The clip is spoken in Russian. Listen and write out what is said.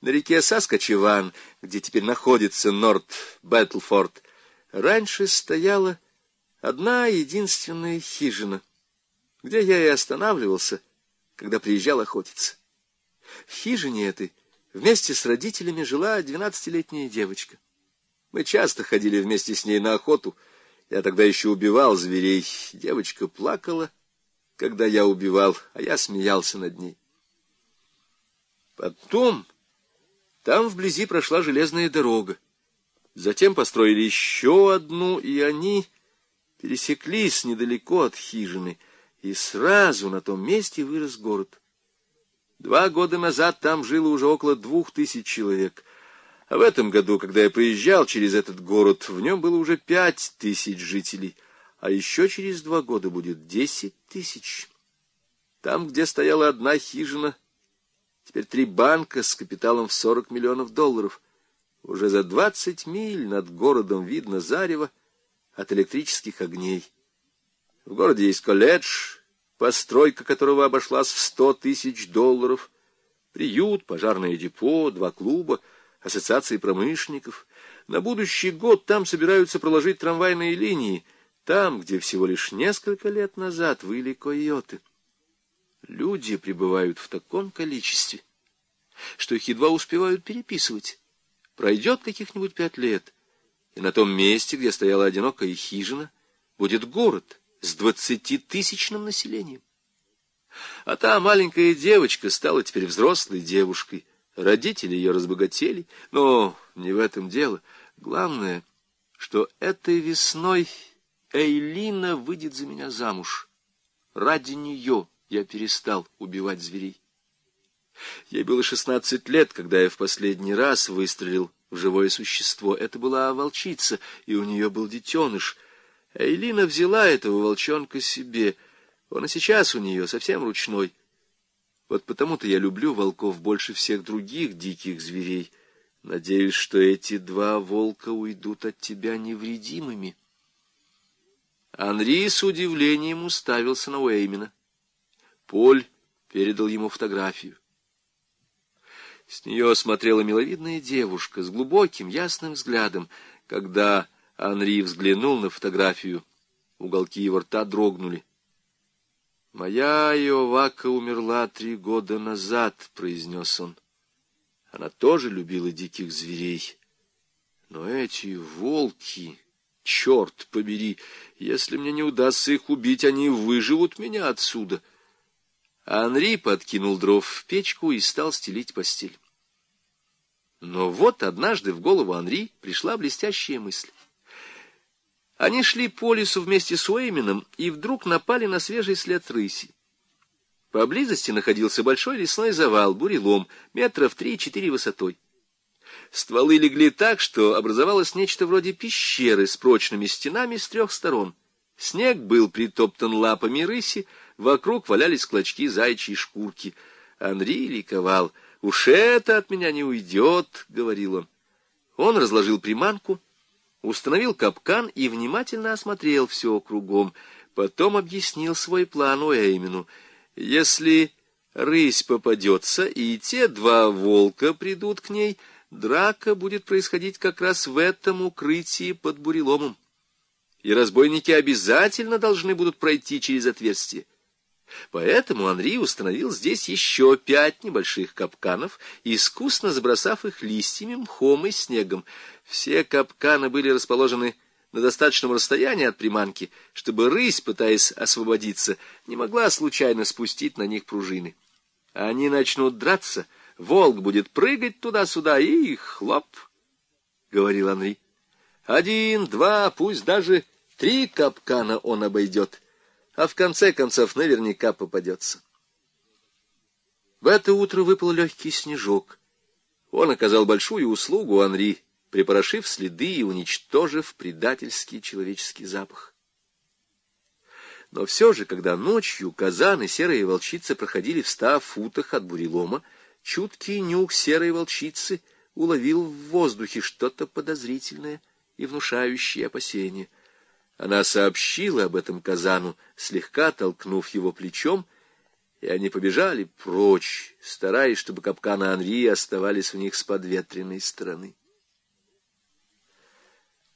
на реке Саскачеван, где теперь находится Норт Бэтлфорд, раньше стояла одна единственная хижина, где я и останавливался, когда приезжал охотиться. В хижине этой вместе с родителями жила двенадцатилетняя девочка. Мы часто ходили вместе с ней на охоту. Я тогда еще убивал зверей. Девочка плакала, когда я убивал, а я смеялся над ней. Потом там вблизи прошла железная дорога. Затем построили еще одну, и они пересеклись недалеко от хижины, и сразу на том месте вырос город. Два года назад там жило уже около двух тысяч человек, а в этом году, когда я проезжал через этот город, в нем было уже пять тысяч жителей, а еще через два года будет десять тысяч. Там, где стояла одна хижина, Теперь три банка с капиталом в 40 миллионов долларов. Уже за 20 миль над городом видно зарево от электрических огней. В городе есть колледж, постройка которого обошлась в 100 тысяч долларов, приют, пожарное депо, два клуба, ассоциации промышленников. На будущий год там собираются проложить трамвайные линии, там, где всего лишь несколько лет назад выли койоты. Люди пребывают в таком количестве, что их едва успевают переписывать. Пройдет каких-нибудь пять лет, и на том месте, где стояла одинокая хижина, будет город с двадцатитысячным населением. А та маленькая девочка стала теперь взрослой девушкой. Родители ее разбогатели, но не в этом дело. Главное, что этой весной Эйлина выйдет за меня замуж. Ради нее я перестал убивать зверей. Ей было шестнадцать лет, когда я в последний раз выстрелил в живое существо. Это была волчица, и у нее был детеныш. Эйлина взяла этого волчонка себе. Он и сейчас у нее совсем ручной. Вот потому-то я люблю волков больше всех других диких зверей. Надеюсь, что эти два волка уйдут от тебя невредимыми. Анри с удивлением уставился на Уэймена. Поль передал ему фотографию. С нее смотрела миловидная девушка с глубоким ясным взглядом. Когда Анри взглянул на фотографию, уголки его рта дрогнули. «Моя Иовака умерла три года назад», — произнес он. Она тоже любила диких зверей. Но эти волки, черт побери, если мне не удастся их убить, они выживут меня отсюда. Анри подкинул дров в печку и стал стелить постель. Но вот однажды в голову Анри пришла блестящая мысль. Они шли по лесу вместе с Уэйменом и вдруг напали на свежий след рыси. Поблизости находился большой лесной завал, бурелом, метров три-четыре высотой. Стволы легли так, что образовалось нечто вроде пещеры с прочными стенами с трех сторон. Снег был притоптан лапами рыси, Вокруг валялись клочки зайчьей шкурки. Анри ликовал. «Уж это от меня не уйдет», — говорил он. Он разложил приманку, установил капкан и внимательно осмотрел все кругом. Потом объяснил свой план Уэймину. «Если рысь попадется, и те два волка придут к ней, драка будет происходить как раз в этом укрытии под буреломом. И разбойники обязательно должны будут пройти через отверстие. Поэтому Анри установил здесь еще пять небольших капканов, искусно забросав их листьями, мхом и снегом. Все капканы были расположены на достаточном расстоянии от приманки, чтобы рысь, пытаясь освободиться, не могла случайно спустить на них пружины. Они начнут драться, волк будет прыгать туда-сюда и хлоп, — говорил Анри. Один, два, пусть даже три капкана он обойдет — а в конце концов наверняка попадется. В это утро выпал легкий снежок. Он оказал большую услугу Анри, припорошив следы и уничтожив предательский человеческий запах. Но все же, когда ночью казан и серая волчица проходили в ста футах от бурелома, чуткий нюх серой волчицы уловил в воздухе что-то подозрительное и внушающее опасения — она сообщила об этом Казану, слегка толкнув его плечом, и они побежали прочь, стараясь, чтобы капканы Анри оставались у них с подветренной стороны.